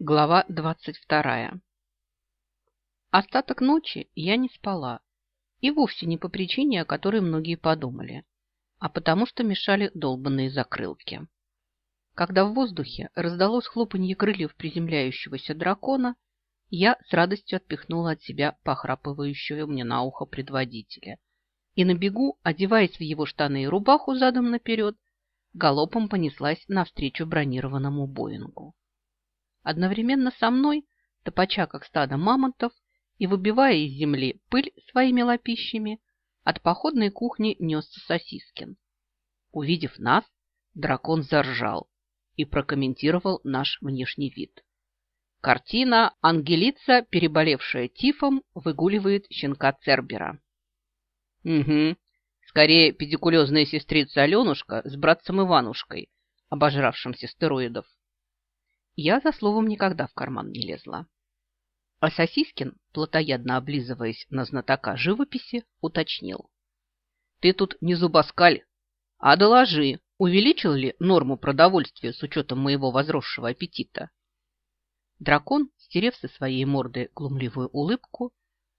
Глава 22. Остаток ночи я не спала. И вовсе не по причине, о которой многие подумали, а потому что мешали долбанные закрылки. Когда в воздухе раздалось хлопанье крыльев приземляющегося дракона, я с радостью отпихнула от себя похрапывающего мне на ухо предводителя и на бегу, одеваясь в его штаны и рубаху задом наперед, галопом понеслась навстречу бронированному Боингу. Одновременно со мной, топача как стадо мамонтов и выбивая из земли пыль своими лапищами, от походной кухни несся Сосискин. Увидев нас, дракон заржал и прокомментировал наш внешний вид. Картина «Ангелица, переболевшая тифом, выгуливает щенка Цербера». «Угу, скорее педикулезная сестрица Аленушка с братцем Иванушкой, обожравшимся стероидов. Я за словом никогда в карман не лезла. А Сосискин, плотоядно облизываясь на знатока живописи, уточнил. «Ты тут не зубоскаль, а доложи, увеличил ли норму продовольствия с учетом моего возросшего аппетита?» Дракон, стерев со своей морды глумливую улыбку,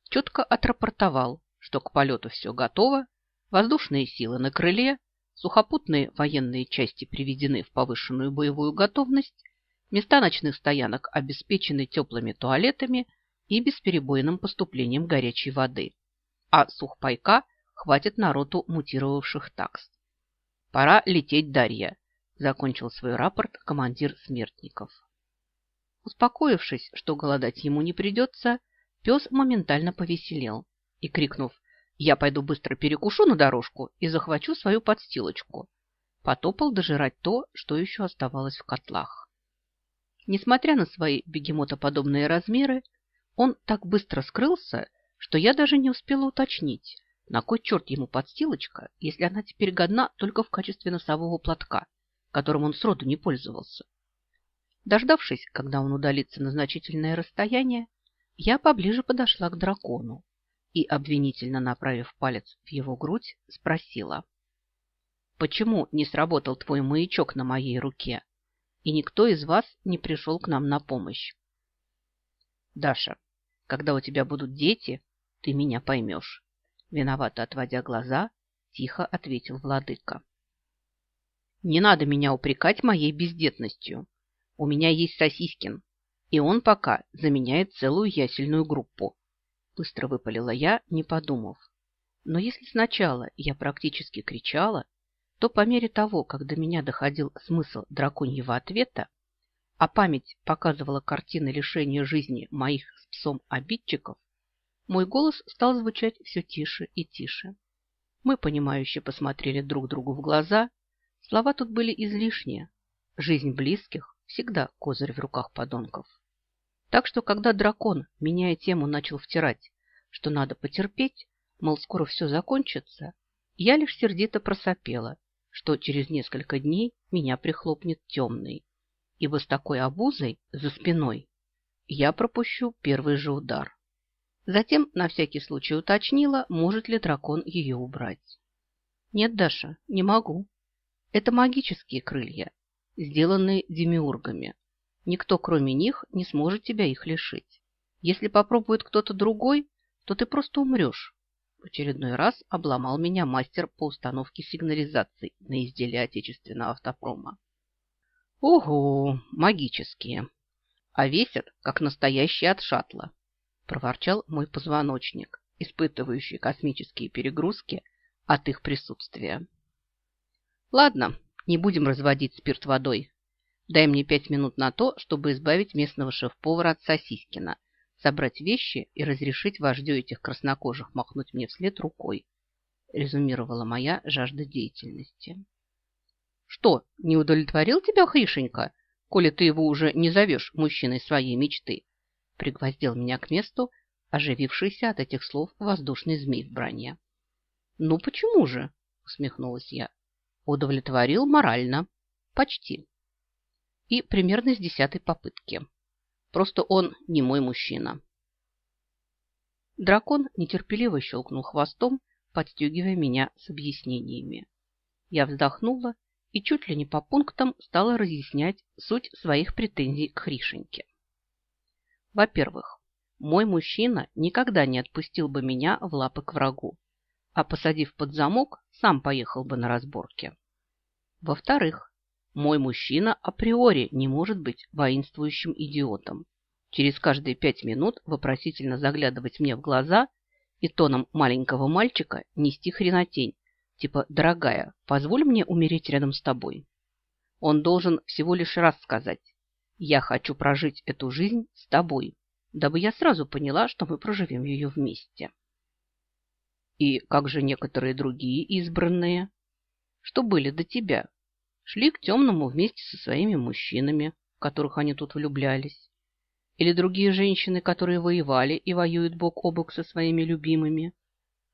четко отрапортовал, что к полету все готово, воздушные силы на крыле, сухопутные военные части приведены в повышенную боевую готовность, Места ночных стоянок обеспечены теплыми туалетами и бесперебойным поступлением горячей воды. А сухпайка хватит на роту мутировавших такс. «Пора лететь, Дарья», – закончил свой рапорт командир смертников. Успокоившись, что голодать ему не придется, пес моментально повеселел и, крикнув «Я пойду быстро перекушу на дорожку и захвачу свою подстилочку», потопал дожирать то, что еще оставалось в котлах. Несмотря на свои бегемотоподобные размеры, он так быстро скрылся, что я даже не успела уточнить, на кой черт ему подстилочка, если она теперь годна только в качестве носового платка, которым он сроду не пользовался. Дождавшись, когда он удалится на значительное расстояние, я поближе подошла к дракону и, обвинительно направив палец в его грудь, спросила. «Почему не сработал твой маячок на моей руке?» И никто из вас не пришел к нам на помощь. Даша, когда у тебя будут дети, ты меня поймешь. Виновато отводя глаза, тихо ответил владыка. Не надо меня упрекать моей бездетностью. У меня есть Сосискин, и он пока заменяет целую ясельную группу. Быстро выпалила я, не подумав. Но если сначала я практически кричала, то по мере того, как до меня доходил смысл драконьего ответа, а память показывала картины лишения жизни моих с псом обидчиков, мой голос стал звучать все тише и тише. Мы, понимающе посмотрели друг другу в глаза. Слова тут были излишние. Жизнь близких всегда козырь в руках подонков. Так что, когда дракон, меняя тему, начал втирать, что надо потерпеть, мол, скоро все закончится, я лишь сердито просопела что через несколько дней меня прихлопнет темный, ибо с такой обузой за спиной я пропущу первый же удар. Затем на всякий случай уточнила, может ли дракон ее убрать. Нет, Даша, не могу. Это магические крылья, сделанные демиургами. Никто, кроме них, не сможет тебя их лишить. Если попробует кто-то другой, то ты просто умрешь, в очередной раз обломал меня мастер по установке сигнализаций на изделия отечественного автопрома. Ого, магические. А весят, как настоящие от шаттла, проворчал мой позвоночник, испытывающий космические перегрузки от их присутствия. Ладно, не будем разводить спирт водой. Дай мне пять минут на то, чтобы избавить местного шеф-повара от Сосискина – собрать вещи и разрешить вождю этих краснокожих махнуть мне вслед рукой, резюмировала моя жажда деятельности. Что, не удовлетворил тебя Хришенька, коли ты его уже не зовешь мужчиной своей мечты? Пригвоздил меня к месту оживившийся от этих слов воздушный змей в броне. Ну почему же? усмехнулась я. Удовлетворил морально. Почти. И примерно с десятой попытки. Просто он не мой мужчина. Дракон нетерпеливо щелкнул хвостом, подстегивая меня с объяснениями. Я вздохнула и чуть ли не по пунктам стала разъяснять суть своих претензий к Хришеньке. Во-первых, мой мужчина никогда не отпустил бы меня в лапы к врагу, а посадив под замок, сам поехал бы на разборки. Во-вторых, мой мужчина априори не может быть воинствующим идиотом. Через каждые пять минут вопросительно заглядывать мне в глаза и тоном маленького мальчика нести хренотень, типа «Дорогая, позволь мне умереть рядом с тобой». Он должен всего лишь раз сказать «Я хочу прожить эту жизнь с тобой», дабы я сразу поняла, что мы проживем ее вместе. И как же некоторые другие избранные, что были до тебя, шли к темному вместе со своими мужчинами, в которых они тут влюблялись, или другие женщины, которые воевали и воюют бок о бок со своими любимыми,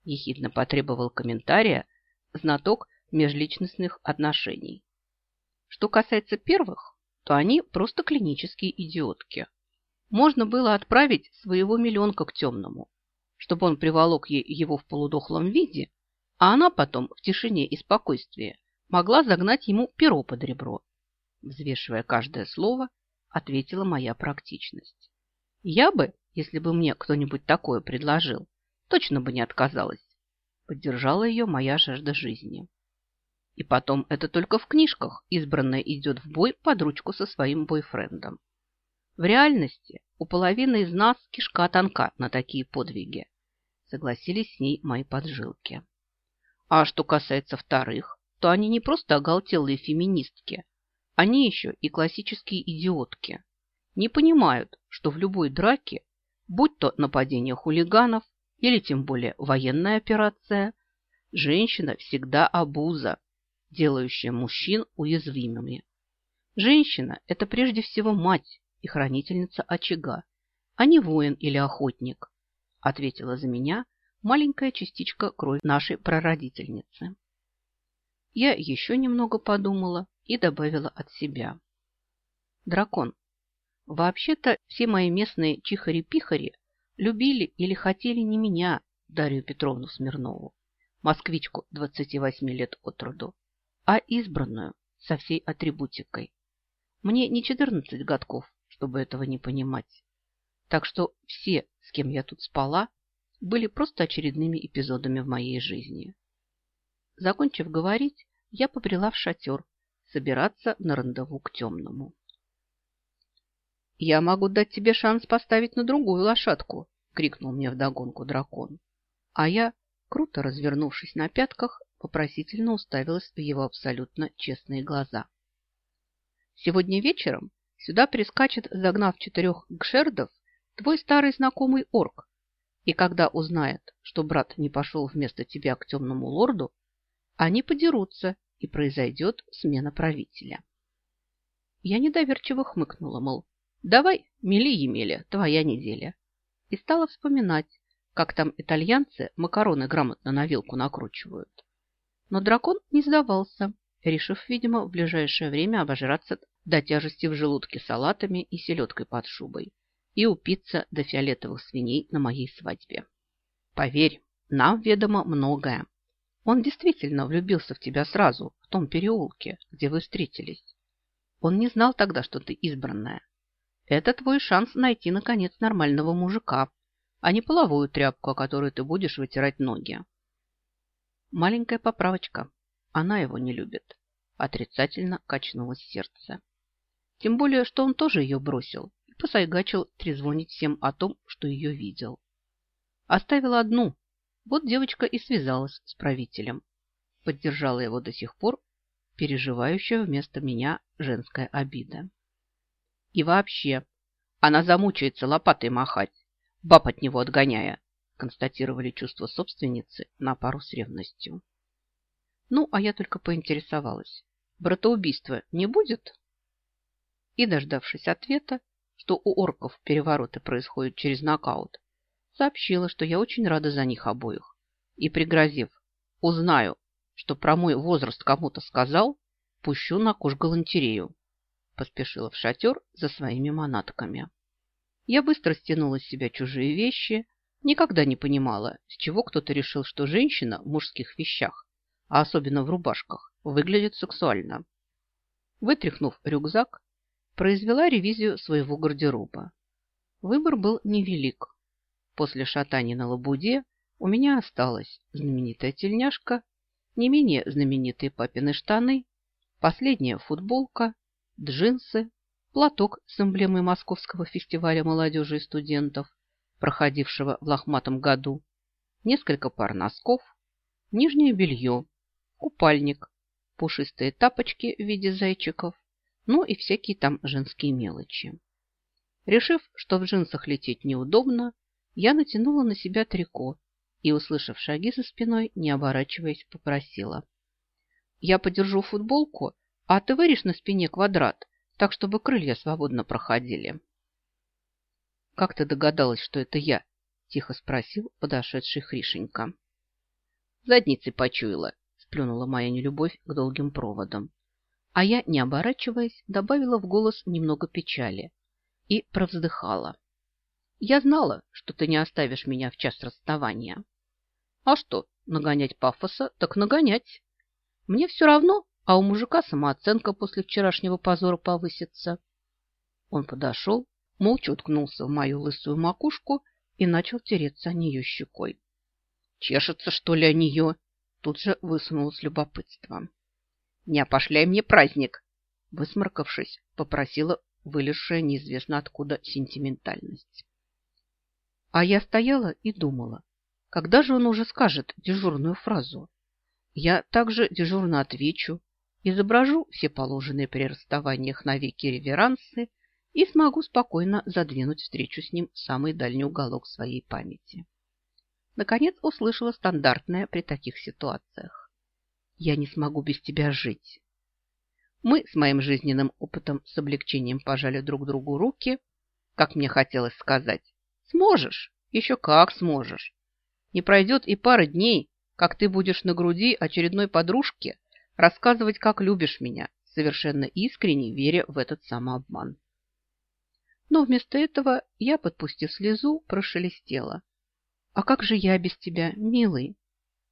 ехидно потребовал комментария знаток межличностных отношений. Что касается первых, то они просто клинические идиотки. Можно было отправить своего миллионка к темному, чтобы он приволок ей его в полудохлом виде, а она потом в тишине и спокойствии могла загнать ему перо под ребро. Взвешивая каждое слово, ответила моя практичность. Я бы, если бы мне кто-нибудь такое предложил, точно бы не отказалась. Поддержала ее моя жажда жизни. И потом, это только в книжках избранная идет в бой под ручку со своим бойфрендом. В реальности у половины из нас кишка тонка на такие подвиги. Согласились с ней мои поджилки. А что касается вторых, то они не просто оголтелые феминистки, они еще и классические идиотки. Не понимают, что в любой драке, будь то нападение хулиганов или тем более военная операция, женщина всегда обуза, делающая мужчин уязвимыми. Женщина – это прежде всего мать и хранительница очага, а не воин или охотник, ответила за меня маленькая частичка крови нашей прародительницы. Я еще немного подумала и добавила от себя. Дракон. Вообще-то все мои местные чихари-пихари любили или хотели не меня, Дарью Петровну Смирнову, москвичку 28 лет от роду, а избранную со всей атрибутикой. Мне не 14 годков, чтобы этого не понимать. Так что все, с кем я тут спала, были просто очередными эпизодами в моей жизни. Закончив говорить, я побрела в шатер, собираться на рандеву к темному. «Я могу дать тебе шанс поставить на другую лошадку!» — крикнул мне вдогонку дракон. А я, круто развернувшись на пятках, вопросительно уставилась в его абсолютно честные глаза. «Сегодня вечером сюда прискачет, загнав четырех гшердов, твой старый знакомый орк, и когда узнает, что брат не пошел вместо тебя к темному лорду, они подерутся, и произойдет смена правителя». Я недоверчиво хмыкнула, мол, давай, мели Емеля, твоя неделя. И стала вспоминать, как там итальянцы макароны грамотно на вилку накручивают. Но дракон не сдавался, решив, видимо, в ближайшее время обожраться до тяжести в желудке салатами и селедкой под шубой и упиться до фиолетовых свиней на моей свадьбе. Поверь, нам ведомо многое. Он действительно влюбился в тебя сразу, в том переулке, где вы встретились. Он не знал тогда, что ты избранная. Это твой шанс найти, наконец, нормального мужика, а не половую тряпку, о которой ты будешь вытирать ноги. Маленькая поправочка. Она его не любит. Отрицательно качнулось сердце. Тем более, что он тоже ее бросил и посайгачил трезвонить всем о том, что ее видел. Оставила одну. Вот девочка и связалась с правителем. Поддержала его до сих пор, переживающая вместо меня женская обида. И вообще, она замучается лопатой махать, баб от него отгоняя, констатировали чувство собственницы на пару с ревностью. Ну, а я только поинтересовалась. Братоубийства не будет? И, дождавшись ответа, что у орков перевороты происходят через нокаут, сообщила, что я очень рада за них обоих. И, пригрозив, узнаю, что про мой возраст кому-то сказал, пущу на куш галантерею. Поспешила в шатер за своими манатками. Я быстро стянула с себя чужие вещи, Никогда не понимала, с чего кто-то решил, что женщина в мужских вещах, а особенно в рубашках, выглядит сексуально. Вытряхнув рюкзак, произвела ревизию своего гардероба. Выбор был невелик. После шатания на лабуде у меня осталась знаменитая тельняшка, не менее знаменитые папины штаны, последняя футболка, джинсы, платок с эмблемой Московского фестиваля молодежи и студентов, проходившего в лохматом году, несколько пар носков, нижнее белье, купальник, пушистые тапочки в виде зайчиков, ну и всякие там женские мелочи. Решив, что в джинсах лететь неудобно, я натянула на себя трико и, услышав шаги за спиной, не оборачиваясь, попросила. «Я подержу футболку, а ты вырежь на спине квадрат, так, чтобы крылья свободно проходили». «Как ты догадалась, что это я?» – тихо спросил подошедший Хришенька. «Задницей почуяла», – сплюнула моя нелюбовь к долгим проводам. А я, не оборачиваясь, добавила в голос немного печали и провздыхала. «Я знала, что ты не оставишь меня в час расставания». «А что, нагонять пафоса, так нагонять. Мне все равно, а у мужика самооценка после вчерашнего позора повысится». Он подошел, молча уткнулся в мою лысую макушку и начал тереться о нее щекой. «Чешется, что ли, о нее?» Тут же высунулось любопытство. «Не опошляй мне праздник!» Высморкавшись, попросила вылезшая неизвестно откуда сентиментальность. А я стояла и думала, когда же он уже скажет дежурную фразу? Я также дежурно отвечу, изображу все положенные при расставаниях навеки реверансы и смогу спокойно задвинуть встречу с ним в самый дальний уголок своей памяти. Наконец услышала стандартное при таких ситуациях. «Я не смогу без тебя жить». Мы с моим жизненным опытом с облегчением пожали друг другу руки. Как мне хотелось сказать, сможешь, еще как сможешь. Не пройдет и пары дней, как ты будешь на груди очередной подружке рассказывать, как любишь меня, совершенно искренне веря в этот самообман. Но вместо этого я, подпустив слезу, прошелестела. «А как же я без тебя, милый?»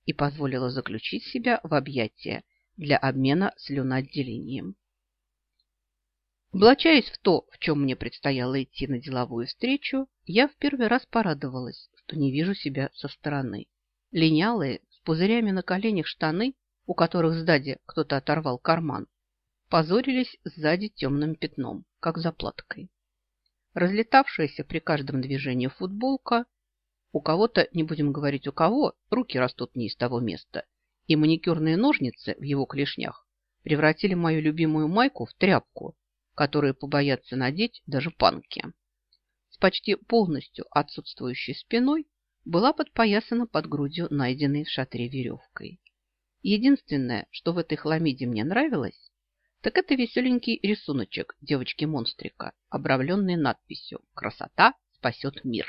и позволила заключить себя в объятия для обмена слюноотделением. Облачаясь в то, в чем мне предстояло идти на деловую встречу, я в первый раз порадовалась, что не вижу себя со стороны. Линялые, с пузырями на коленях штаны, у которых сзади кто-то оторвал карман, позорились сзади темным пятном, как заплаткой разлетавшаяся при каждом движении футболка. У кого-то, не будем говорить у кого, руки растут не из того места, и маникюрные ножницы в его клешнях превратили мою любимую майку в тряпку, которую побоятся надеть даже панки. С почти полностью отсутствующей спиной была подпоясана под грудью найденной в шатре веревкой. Единственное, что в этой хламиде мне нравилось, так это веселенький рисуночек девочки-монстрика, обравленный надписью «Красота спасет мир».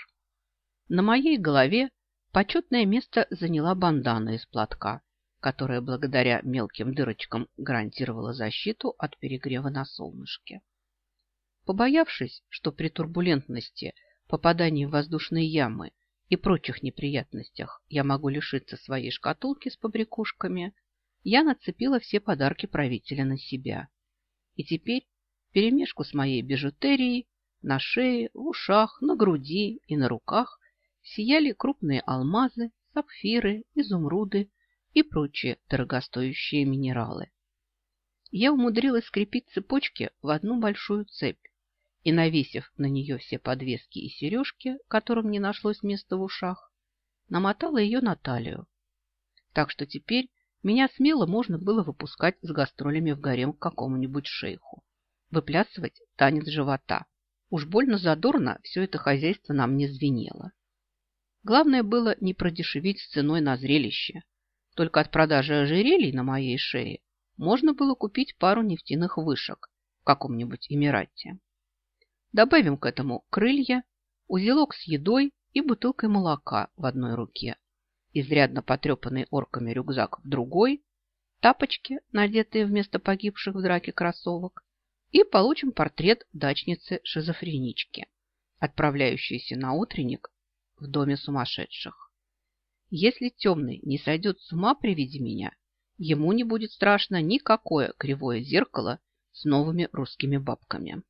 На моей голове почетное место заняла бандана из платка, которая благодаря мелким дырочкам гарантировала защиту от перегрева на солнышке. Побоявшись, что при турбулентности, попадании в воздушные ямы и прочих неприятностях я могу лишиться своей шкатулки с побрякушками, я нацепила все подарки правителя на себя. И теперь перемешку с моей бижутерией на шее, в ушах, на груди и на руках сияли крупные алмазы, сапфиры, изумруды и прочие дорогостоящие минералы. Я умудрилась скрепить цепочки в одну большую цепь и, навесив на нее все подвески и сережки, которым не нашлось места в ушах, намотала ее на талию. Так что теперь меня смело можно было выпускать с гастролями в гарем к какому-нибудь шейху. Выплясывать танец живота. Уж больно задорно все это хозяйство нам не звенело. Главное было не продешевить с ценой на зрелище. Только от продажи ожерелий на моей шее можно было купить пару нефтяных вышек в каком-нибудь Эмирате. Добавим к этому крылья, узелок с едой и бутылкой молока в одной руке изрядно потрепанный орками рюкзак в другой, тапочки, надетые вместо погибших в драке кроссовок, и получим портрет дачницы-шизофренички, отправляющейся на утренник в доме сумасшедших. Если темный не сойдет с ума при виде меня, ему не будет страшно никакое кривое зеркало с новыми русскими бабками.